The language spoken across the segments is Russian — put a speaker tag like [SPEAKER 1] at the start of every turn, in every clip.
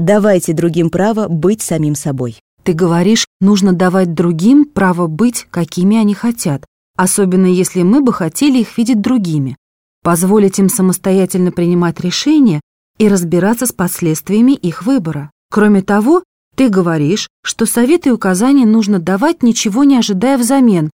[SPEAKER 1] Давайте другим право быть самим собой.
[SPEAKER 2] Ты говоришь, нужно давать другим право быть, какими они хотят, особенно если мы бы хотели их видеть другими. Позволить им самостоятельно принимать решения и разбираться с последствиями их выбора. Кроме того, ты говоришь, что советы и указания нужно давать, ничего не ожидая взамен.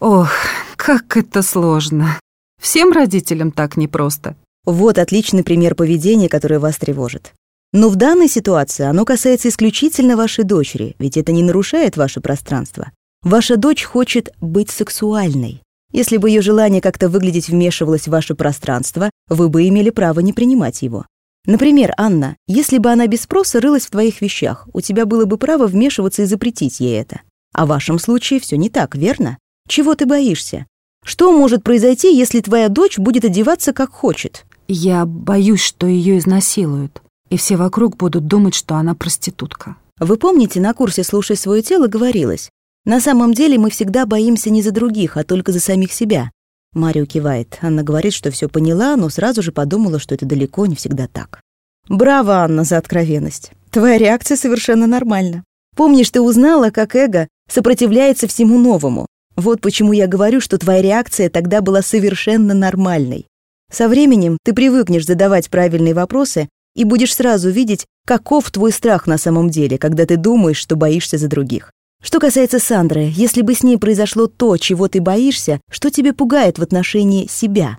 [SPEAKER 2] Ох, как это сложно. Всем родителям так непросто.
[SPEAKER 1] Вот отличный пример поведения, которое вас тревожит. Но в данной ситуации оно касается исключительно вашей дочери, ведь это не нарушает ваше пространство. Ваша дочь хочет быть сексуальной. Если бы ее желание как-то выглядеть вмешивалось в ваше пространство, вы бы имели право не принимать его. Например, Анна, если бы она без спроса рылась в твоих вещах, у тебя было бы право вмешиваться и запретить ей это. А в вашем случае все не так, верно? Чего ты боишься? Что может произойти, если твоя дочь будет одеваться как хочет?
[SPEAKER 2] Я боюсь, что ее изнасилуют, и все вокруг будут думать, что она проститутка.
[SPEAKER 1] Вы помните, на курсе «Слушай свое тело» говорилось, на самом деле мы всегда боимся не за других, а только за самих себя. Марио кивает. Анна говорит, что все поняла, но сразу же подумала, что это далеко не всегда так. Браво, Анна, за откровенность. Твоя реакция совершенно нормальна. Помнишь, ты узнала, как эго сопротивляется всему новому. Вот почему я говорю, что твоя реакция тогда была совершенно нормальной. Со временем ты привыкнешь задавать правильные вопросы и будешь сразу видеть, каков твой страх на самом деле, когда ты думаешь, что боишься за других. Что касается Сандры, если бы с ней произошло то, чего ты боишься, что тебе пугает в отношении себя?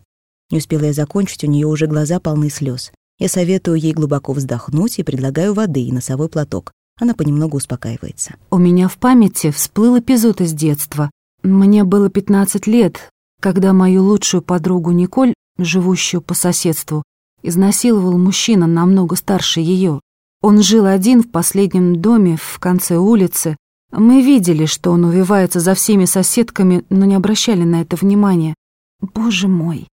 [SPEAKER 1] Не успела я закончить, у нее уже глаза полны слез. Я советую ей глубоко вздохнуть и предлагаю воды и носовой платок. Она понемногу успокаивается.
[SPEAKER 2] У меня в памяти всплыл эпизод из детства. Мне было 15 лет, когда мою лучшую подругу Николь, живущую по соседству, изнасиловал мужчина намного старше ее. Он жил один в последнем доме в конце улицы, мы видели, что он увивается за всеми соседками, но не обращали на это внимания. Боже мой.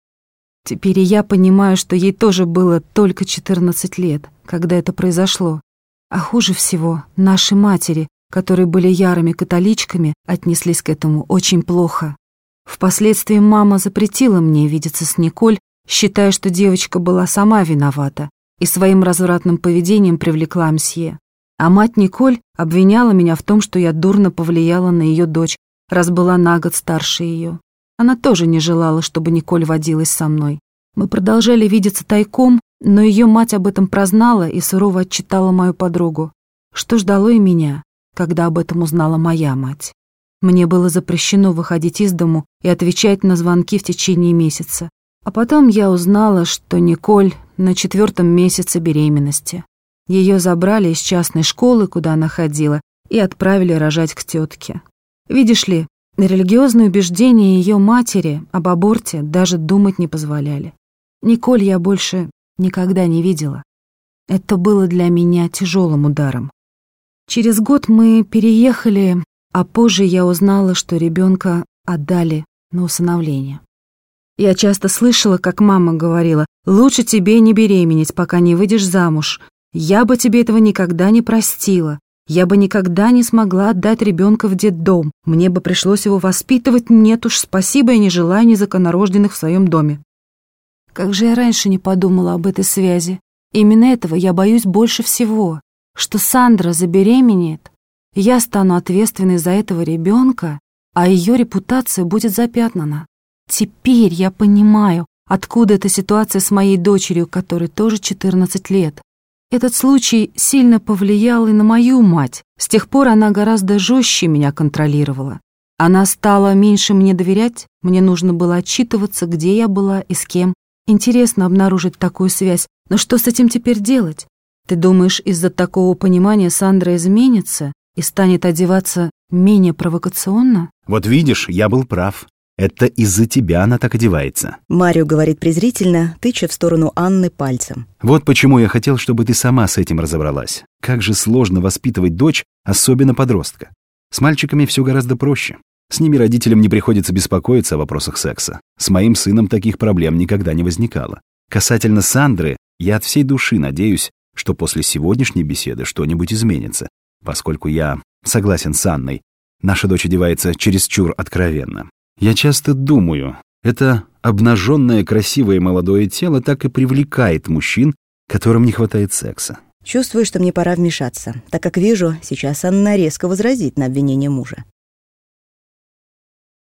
[SPEAKER 2] Теперь я понимаю, что ей тоже было только 14 лет, когда это произошло. А хуже всего, наши матери, которые были ярыми католичками, отнеслись к этому очень плохо. Впоследствии мама запретила мне видеться с Николь, считая, что девочка была сама виновата и своим развратным поведением привлекла мсье. А мать Николь обвиняла меня в том, что я дурно повлияла на ее дочь, раз была на год старше ее. Она тоже не желала, чтобы Николь водилась со мной. Мы продолжали видеться тайком, но ее мать об этом прознала и сурово отчитала мою подругу. Что ждало и меня, когда об этом узнала моя мать. Мне было запрещено выходить из дому и отвечать на звонки в течение месяца. А потом я узнала, что Николь на четвертом месяце беременности. Ее забрали из частной школы, куда она ходила, и отправили рожать к тетке. Видишь ли, религиозные убеждения ее матери об аборте даже думать не позволяли. Николь я больше никогда не видела. Это было для меня тяжелым ударом. Через год мы переехали, а позже я узнала, что ребенка отдали на усыновление. Я часто слышала, как мама говорила, «Лучше тебе не беременеть, пока не выйдешь замуж, я бы тебе этого никогда не простила. Я бы никогда не смогла отдать ребенка в детдом. Мне бы пришлось его воспитывать. Нет уж, спасибо, я не желаю незаконнорожденных в своем доме. Как же я раньше не подумала об этой связи. Именно этого я боюсь больше всего. Что Сандра забеременеет, я стану ответственной за этого ребенка, а ее репутация будет запятнана. Теперь я понимаю, откуда эта ситуация с моей дочерью, которой тоже 14 лет. Этот случай сильно повлиял и на мою мать. С тех пор она гораздо жестче меня контролировала. Она стала меньше мне доверять, мне нужно было отчитываться, где я была и с кем. Интересно обнаружить такую связь, но что с этим теперь делать? Ты думаешь, из-за такого понимания Сандра изменится и станет одеваться менее провокационно?
[SPEAKER 3] Вот видишь, я был прав. Это из-за тебя она так одевается.
[SPEAKER 1] Марио говорит презрительно, тыча в сторону Анны пальцем.
[SPEAKER 3] Вот почему я хотел, чтобы ты сама с этим разобралась. Как же сложно воспитывать дочь, особенно подростка. С мальчиками все гораздо проще. С ними родителям не приходится беспокоиться о вопросах секса. С моим сыном таких проблем никогда не возникало. Касательно Сандры, я от всей души надеюсь, что после сегодняшней беседы что-нибудь изменится, поскольку я согласен с Анной. Наша дочь одевается чересчур откровенно. Я часто думаю, это обнаженное красивое молодое тело так и привлекает мужчин, которым не хватает секса.
[SPEAKER 1] Чувствую, что мне пора вмешаться, так как вижу, сейчас Анна резко возразит на обвинение мужа.